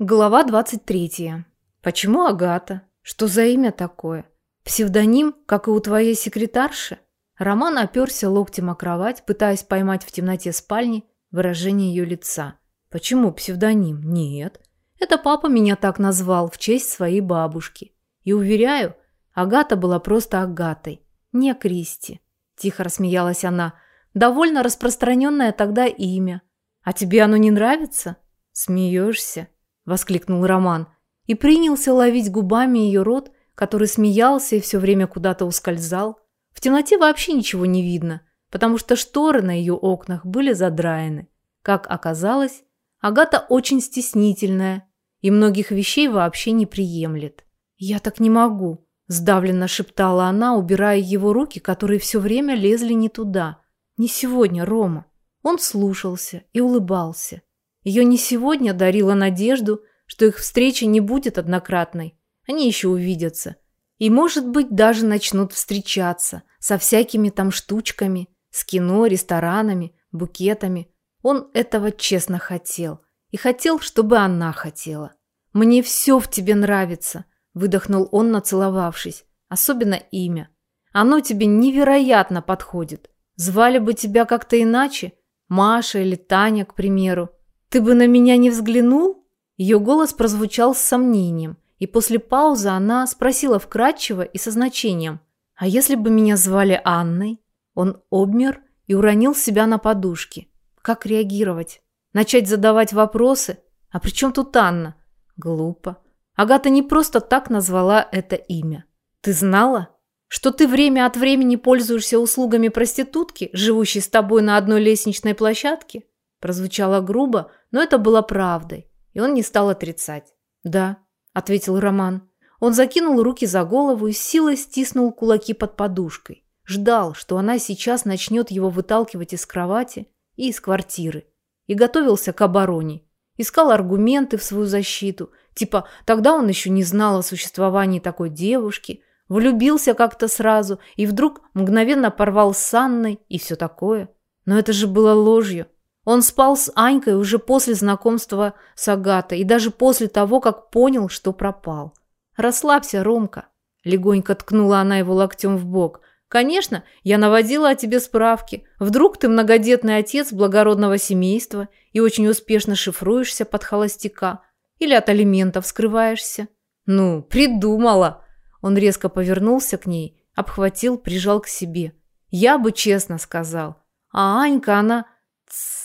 Глава 23. Почему Агата? Что за имя такое? Псевдоним, как и у твоей секретарши? Роман оперся локтем о кровать, пытаясь поймать в темноте спальни выражение ее лица. Почему псевдоним? Нет. Это папа меня так назвал в честь своей бабушки. И уверяю, Агата была просто Агатой, не Кристи. Тихо рассмеялась она. Довольно распространенное тогда имя. А тебе оно не нравится? Смеешься? Воскликнул Роман и принялся ловить губами ее рот, который смеялся и все время куда-то ускользал. В темноте вообще ничего не видно, потому что шторы на ее окнах были задраены. Как оказалось, Агата очень стеснительная и многих вещей вообще не приемлет. «Я так не могу», – сдавленно шептала она, убирая его руки, которые все время лезли не туда. «Не сегодня, Рома». Он слушался и улыбался. Ее не сегодня дарила надежду, что их встреча не будет однократной. Они еще увидятся. И, может быть, даже начнут встречаться со всякими там штучками, с кино, ресторанами, букетами. Он этого честно хотел. И хотел, чтобы она хотела. «Мне все в тебе нравится», – выдохнул он, нацеловавшись. «Особенно имя. Оно тебе невероятно подходит. Звали бы тебя как-то иначе, Маша или Таня, к примеру. «Ты бы на меня не взглянул?» Ее голос прозвучал с сомнением, и после паузы она спросила вкратчиво и со значением. «А если бы меня звали Анной?» Он обмер и уронил себя на подушки. Как реагировать? Начать задавать вопросы? А при чем тут Анна? Глупо. Агата не просто так назвала это имя. Ты знала, что ты время от времени пользуешься услугами проститутки, живущей с тобой на одной лестничной площадке? Прозвучало грубо, но это было правдой, и он не стал отрицать. «Да», – ответил Роман. Он закинул руки за голову и силой стиснул кулаки под подушкой. Ждал, что она сейчас начнет его выталкивать из кровати и из квартиры. И готовился к обороне. Искал аргументы в свою защиту. Типа, тогда он еще не знал о существовании такой девушки, влюбился как-то сразу и вдруг мгновенно порвал с Анной и все такое. Но это же было ложью. Он спал с Анькой уже после знакомства с Агатой и даже после того, как понял, что пропал. «Расслабься, Ромка», – легонько ткнула она его локтем в бок. «Конечно, я наводила о тебе справки. Вдруг ты многодетный отец благородного семейства и очень успешно шифруешься под холостяка или от алиментов скрываешься». «Ну, придумала!» Он резко повернулся к ней, обхватил, прижал к себе. «Я бы честно сказал. А Анька, она...» Тс,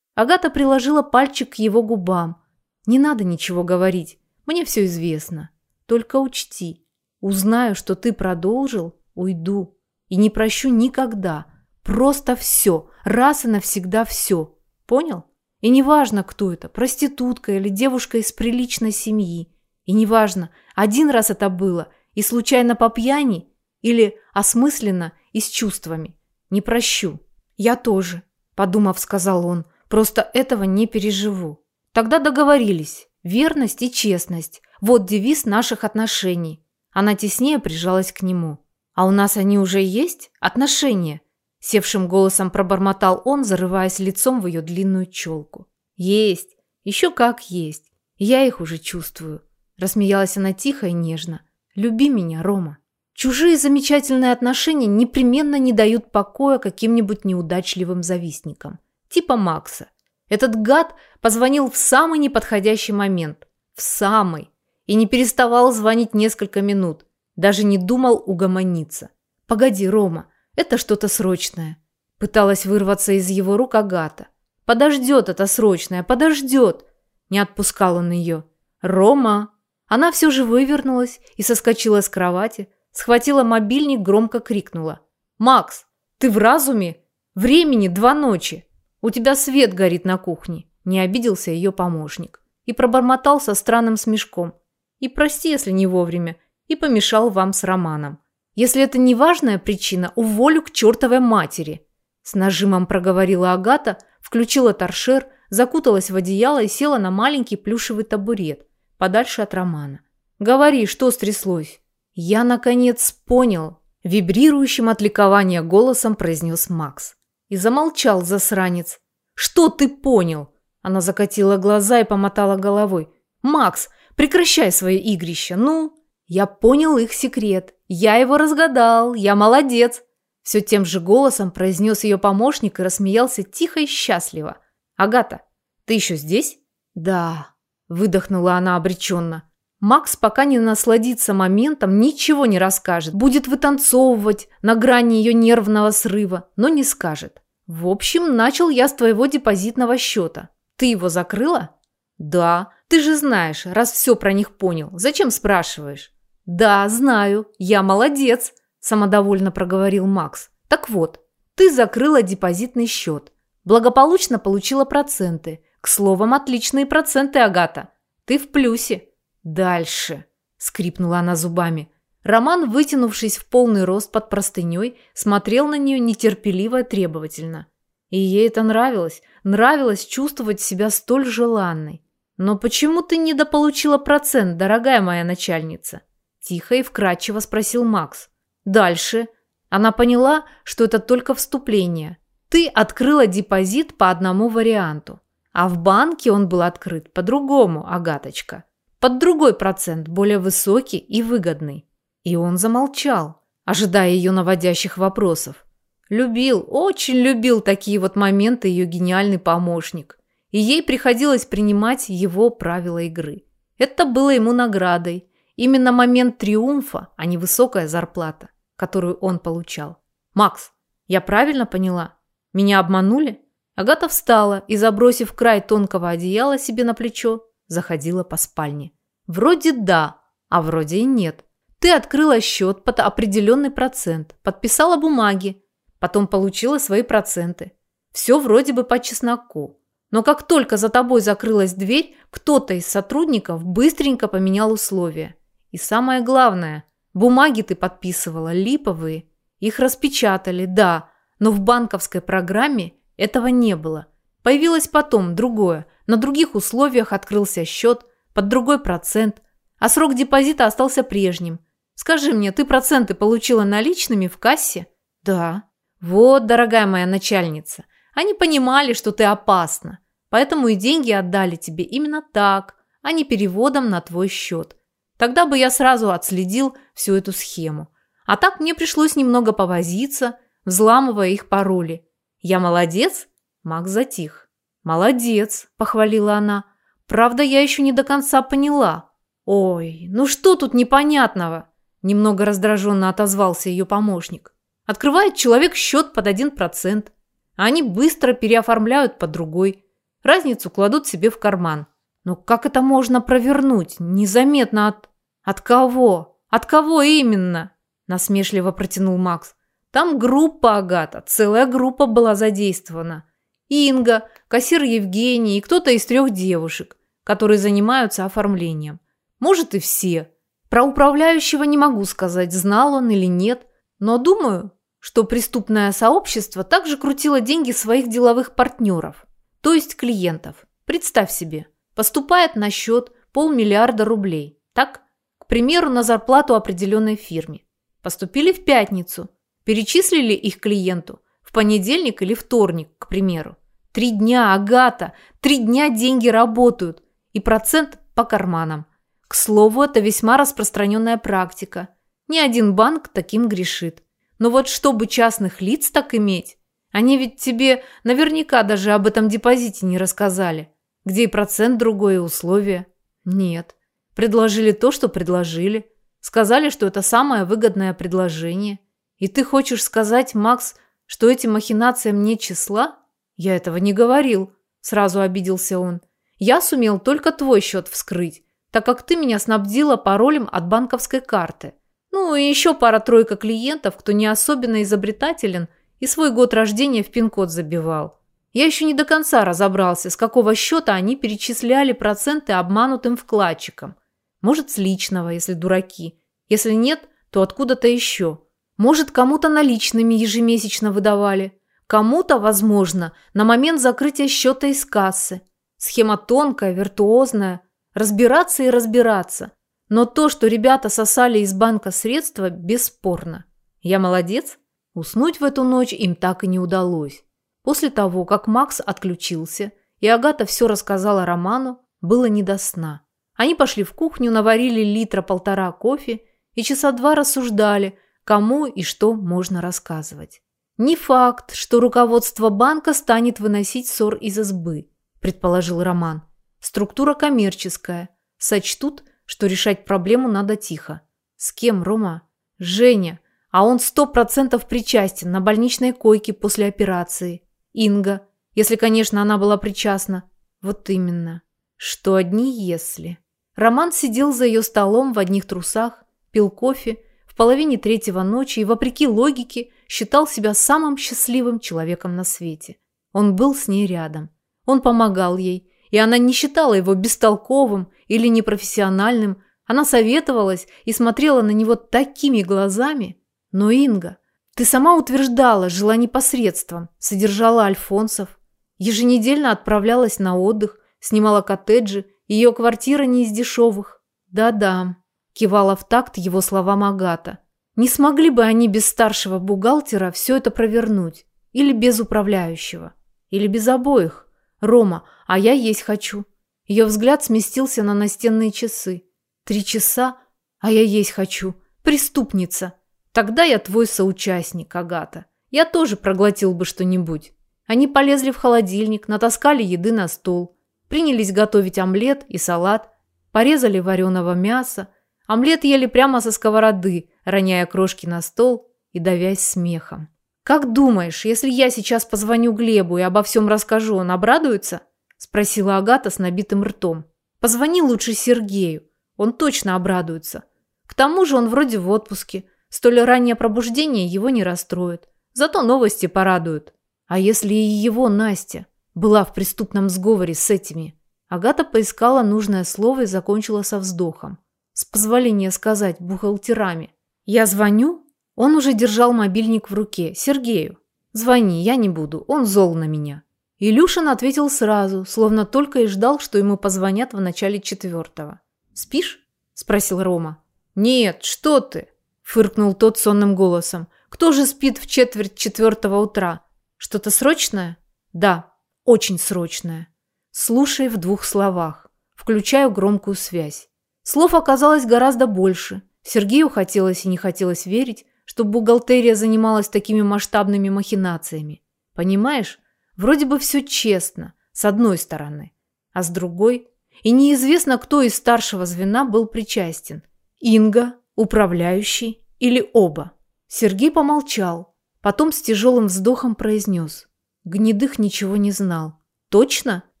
Агата приложила пальчик к его губам. «Не надо ничего говорить. Мне все известно. Только учти. Узнаю, что ты продолжил, уйду. И не прощу никогда. Просто все. Раз и навсегда все. Понял? И неважно, кто это, проститутка или девушка из приличной семьи. И неважно, один раз это было и случайно по пьяни или осмысленно и с чувствами. Не прощу. Я тоже, подумав, сказал он. Просто этого не переживу. Тогда договорились. Верность и честность. Вот девиз наших отношений. Она теснее прижалась к нему. А у нас они уже есть? Отношения? Севшим голосом пробормотал он, зарываясь лицом в ее длинную челку. Есть. Еще как есть. Я их уже чувствую. Рассмеялась она тихо и нежно. Люби меня, Рома. Чужие замечательные отношения непременно не дают покоя каким-нибудь неудачливым завистникам типа Макса. Этот гад позвонил в самый неподходящий момент. В самый. И не переставал звонить несколько минут. Даже не думал угомониться. «Погоди, Рома, это что-то срочное». Пыталась вырваться из его рук Агата. «Подождет это срочное, подождет!» Не отпускал он ее. «Рома!» Она все же вывернулась и соскочила с кровати, схватила мобильник, громко крикнула. «Макс, ты в разуме? Времени два ночи!» «У тебя свет горит на кухне», – не обиделся ее помощник. И пробормотал со странным смешком. «И прости, если не вовремя, и помешал вам с Романом. Если это не важная причина, уволю к чертовой матери». С нажимом проговорила Агата, включила торшер, закуталась в одеяло и села на маленький плюшевый табурет, подальше от Романа. «Говори, что стряслось?» «Я, наконец, понял», – вибрирующим от ликования голосом произнес Макс. И замолчал засранец. «Что ты понял?» Она закатила глаза и помотала головой. «Макс, прекращай свое игрище, ну!» «Я понял их секрет. Я его разгадал. Я молодец!» Все тем же голосом произнес ее помощник и рассмеялся тихо и счастливо. «Агата, ты еще здесь?» «Да», – выдохнула она обреченно. Макс пока не насладится моментом, ничего не расскажет. Будет вытанцовывать на грани ее нервного срыва, но не скажет. В общем, начал я с твоего депозитного счета. Ты его закрыла? Да. Ты же знаешь, раз все про них понял. Зачем спрашиваешь? Да, знаю. Я молодец, самодовольно проговорил Макс. Так вот, ты закрыла депозитный счет. Благополучно получила проценты. К словам, отличные проценты, Агата. Ты в плюсе. «Дальше!» – скрипнула она зубами. Роман, вытянувшись в полный рост под простыней, смотрел на нее нетерпеливо и требовательно. И ей это нравилось. Нравилось чувствовать себя столь желанной. «Но почему ты недополучила процент, дорогая моя начальница?» Тихо и вкратчиво спросил Макс. «Дальше». Она поняла, что это только вступление. Ты открыла депозит по одному варианту. А в банке он был открыт по-другому, Агаточка под другой процент, более высокий и выгодный. И он замолчал, ожидая ее наводящих вопросов. Любил, очень любил такие вот моменты ее гениальный помощник. И ей приходилось принимать его правила игры. Это было ему наградой. Именно момент триумфа, а не высокая зарплата, которую он получал. «Макс, я правильно поняла? Меня обманули?» Агата встала и, забросив край тонкого одеяла себе на плечо, заходила по спальне. Вроде да, а вроде и нет. Ты открыла счет под определенный процент, подписала бумаги, потом получила свои проценты. Все вроде бы по чесноку. Но как только за тобой закрылась дверь, кто-то из сотрудников быстренько поменял условия. И самое главное, бумаги ты подписывала липовые. Их распечатали, да, но в банковской программе этого не было. Появилось потом другое. На других условиях открылся счет, под другой процент, а срок депозита остался прежним. Скажи мне, ты проценты получила наличными в кассе? Да. Вот, дорогая моя начальница, они понимали, что ты опасна, поэтому и деньги отдали тебе именно так, а не переводом на твой счет. Тогда бы я сразу отследил всю эту схему. А так мне пришлось немного повозиться, взламывая их пароли. Я молодец? Макс затих. «Молодец», – похвалила она. Правда, я еще не до конца поняла. Ой, ну что тут непонятного? Немного раздраженно отозвался ее помощник. Открывает человек счет под один процент, а они быстро переоформляют под другой. Разницу кладут себе в карман. Но как это можно провернуть? Незаметно от... От кого? От кого именно? Насмешливо протянул Макс. Там группа, Агата, целая группа была задействована. Инга, кассир Евгений и кто-то из трех девушек которые занимаются оформлением. Может и все. Про управляющего не могу сказать, знал он или нет, но думаю, что преступное сообщество также крутило деньги своих деловых партнеров, то есть клиентов. Представь себе, поступает на счет полмиллиарда рублей, так? К примеру, на зарплату определенной фирме. Поступили в пятницу, перечислили их клиенту в понедельник или вторник, к примеру. Три дня, Агата, три дня деньги работают, и процент по карманам. К слову, это весьма распространенная практика. Ни один банк таким грешит. Но вот чтобы частных лиц так иметь, они ведь тебе наверняка даже об этом депозите не рассказали. Где и процент другое, и условия. Нет. Предложили то, что предложили. Сказали, что это самое выгодное предложение. И ты хочешь сказать, Макс, что этим махинациям нет числа? Я этого не говорил. Сразу обиделся он. Я сумел только твой счет вскрыть, так как ты меня снабдила паролем от банковской карты. Ну и еще пара-тройка клиентов, кто не особенно изобретателен и свой год рождения в пин-код забивал. Я еще не до конца разобрался, с какого счета они перечисляли проценты обманутым вкладчикам. Может, с личного, если дураки. Если нет, то откуда-то еще. Может, кому-то наличными ежемесячно выдавали. Кому-то, возможно, на момент закрытия счета из кассы. Схема тонкая, виртуозная. Разбираться и разбираться. Но то, что ребята сосали из банка средства, бесспорно. Я молодец? Уснуть в эту ночь им так и не удалось. После того, как Макс отключился, и Агата все рассказала Роману, было не до сна. Они пошли в кухню, наварили литра полтора кофе и часа два рассуждали, кому и что можно рассказывать. Не факт, что руководство банка станет выносить ссор из избы, предположил Роман. Структура коммерческая. Сочтут, что решать проблему надо тихо. С кем, Рома? Женя. А он сто процентов причастен на больничной койке после операции. Инга. Если, конечно, она была причастна. Вот именно. Что одни если. Роман сидел за ее столом в одних трусах, пил кофе, в половине третьего ночи и, вопреки логике, считал себя самым счастливым человеком на свете. Он был с ней рядом. Он помогал ей, и она не считала его бестолковым или непрофессиональным. Она советовалась и смотрела на него такими глазами. Но, Инга, ты сама утверждала, жила непосредством, содержала альфонсов, еженедельно отправлялась на отдых, снимала коттеджи ее квартира не из дешевых. Да-да, кивала в такт его словам Агата. Не смогли бы они без старшего бухгалтера все это провернуть? Или без управляющего? Или без обоих? Рома, а я есть хочу. Ее взгляд сместился на настенные часы. Три часа, а я есть хочу. Преступница. Тогда я твой соучастник, Агата. Я тоже проглотил бы что-нибудь. Они полезли в холодильник, натаскали еды на стол. Принялись готовить омлет и салат, порезали вареного мяса. Омлет ели прямо со сковороды, роняя крошки на стол и давясь смехом. «Как думаешь, если я сейчас позвоню Глебу и обо всем расскажу, он обрадуется?» – спросила Агата с набитым ртом. «Позвони лучше Сергею, он точно обрадуется. К тому же он вроде в отпуске, столь раннее пробуждение его не расстроит, зато новости порадуют. А если и его Настя?» была в преступном сговоре с этими. Агата поискала нужное слово и закончила со вздохом. С позволения сказать, бухгалтерами. «Я звоню?» Он уже держал мобильник в руке. «Сергею». «Звони, я не буду, он зол на меня». Илюшин ответил сразу, словно только и ждал, что ему позвонят в начале четвертого. «Спишь?» – спросил Рома. «Нет, что ты?» – фыркнул тот сонным голосом. «Кто же спит в четверть четвертого утра? Что-то срочное?» «Да», очень срочное. Слушай в двух словах. Включаю громкую связь. Слов оказалось гораздо больше. Сергею хотелось и не хотелось верить, что бухгалтерия занималась такими масштабными махинациями. Понимаешь, вроде бы все честно, с одной стороны, а с другой и неизвестно, кто из старшего звена был причастен. Инга, управляющий или оба. Сергей помолчал, потом с тяжелым вздохом произнес. Гнедых ничего не знал. «Точно?» –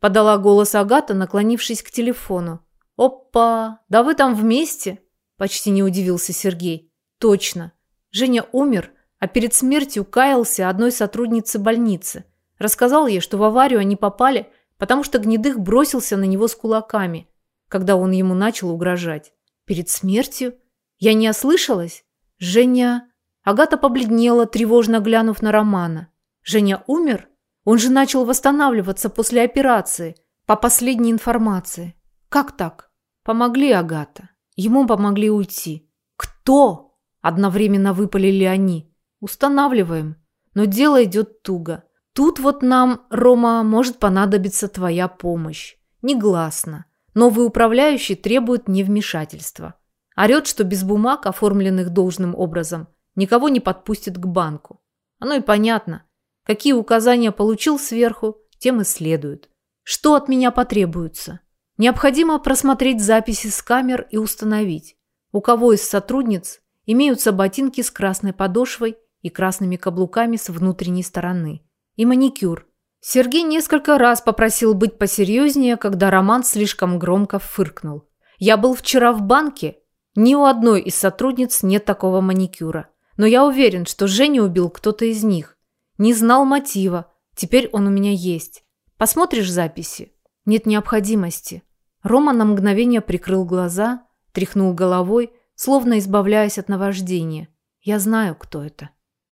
подала голос Агата, наклонившись к телефону. «Опа! Да вы там вместе?» – почти не удивился Сергей. «Точно. Женя умер, а перед смертью каялся одной сотруднице больницы. Рассказал ей, что в аварию они попали, потому что Гнедых бросился на него с кулаками, когда он ему начал угрожать. Перед смертью? Я не ослышалась? Женя...» Агата побледнела, тревожно глянув на Романа. «Женя умер?» Он же начал восстанавливаться после операции, по последней информации. Как так? Помогли Агата. Ему помогли уйти. Кто? Одновременно выпалили они. Устанавливаем. Но дело идет туго. Тут вот нам, Рома, может понадобиться твоя помощь. Негласно. Новый управляющий требует невмешательства. Орет, что без бумаг, оформленных должным образом, никого не подпустит к банку. Оно и понятно. Какие указания получил сверху, тем и следует. Что от меня потребуется? Необходимо просмотреть записи с камер и установить, у кого из сотрудниц имеются ботинки с красной подошвой и красными каблуками с внутренней стороны. И маникюр. Сергей несколько раз попросил быть посерьезнее, когда Роман слишком громко фыркнул. «Я был вчера в банке. Ни у одной из сотрудниц нет такого маникюра. Но я уверен, что Женю убил кто-то из них. Не знал мотива. Теперь он у меня есть. Посмотришь записи? Нет необходимости. Рома на мгновение прикрыл глаза, тряхнул головой, словно избавляясь от наваждения. Я знаю, кто это.